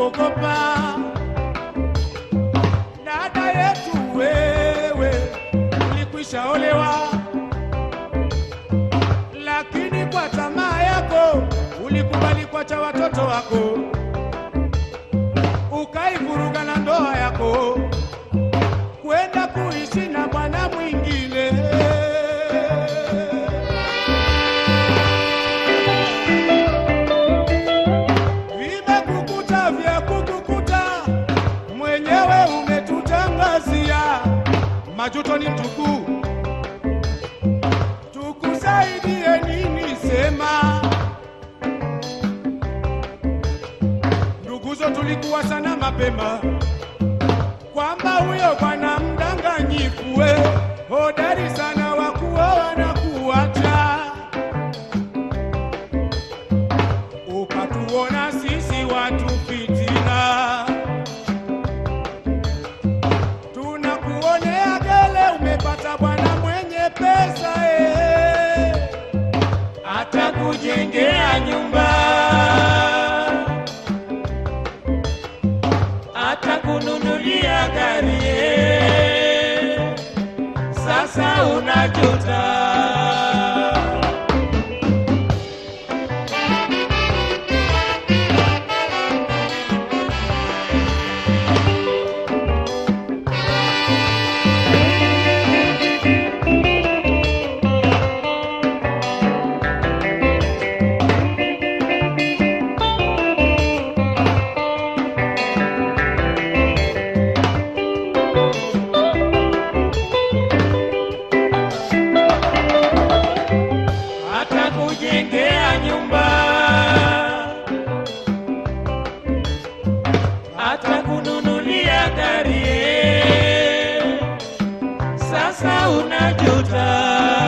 kuogopa. Dada yetu wewe, ulikwisha olewa, lakini kwa tamaa yako ulikubali kuacha watoto wako, ukaivuruga na ndoa yako. Kwenda kuishi na bwana Majuto ni mtukuu, tukusaidie nini? Sema? Nduguzo, tulikuwa sana mapema. Kwamba huyo bwana mdanganyifu we hodari sana atakujengea nyumba atakununulia gari eh, sasa unajuta. Unajuta.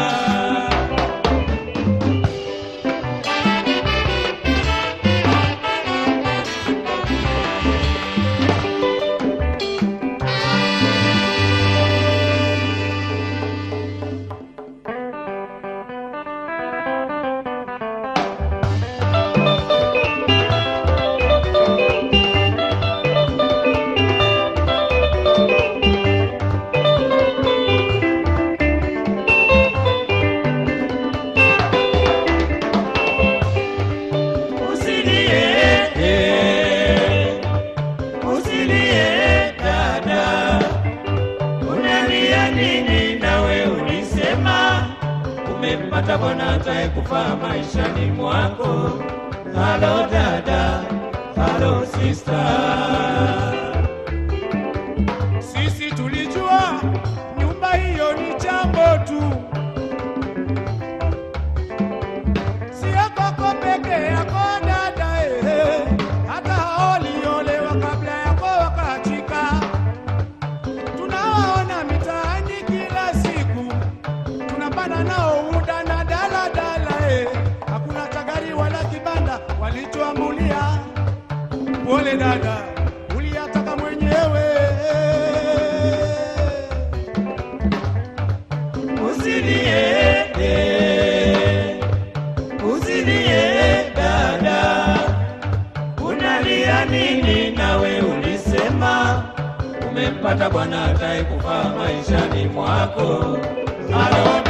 Umempata bwana atakayekufaa maishani mwako. Halo dada, halo sister. Sisi tulijua Pole dada, uliyataka mwenyewe. usiniende, usinie dada, unalia nini? Nawe ulisema umempata bwana atakayekufaa maishani mwako. Halo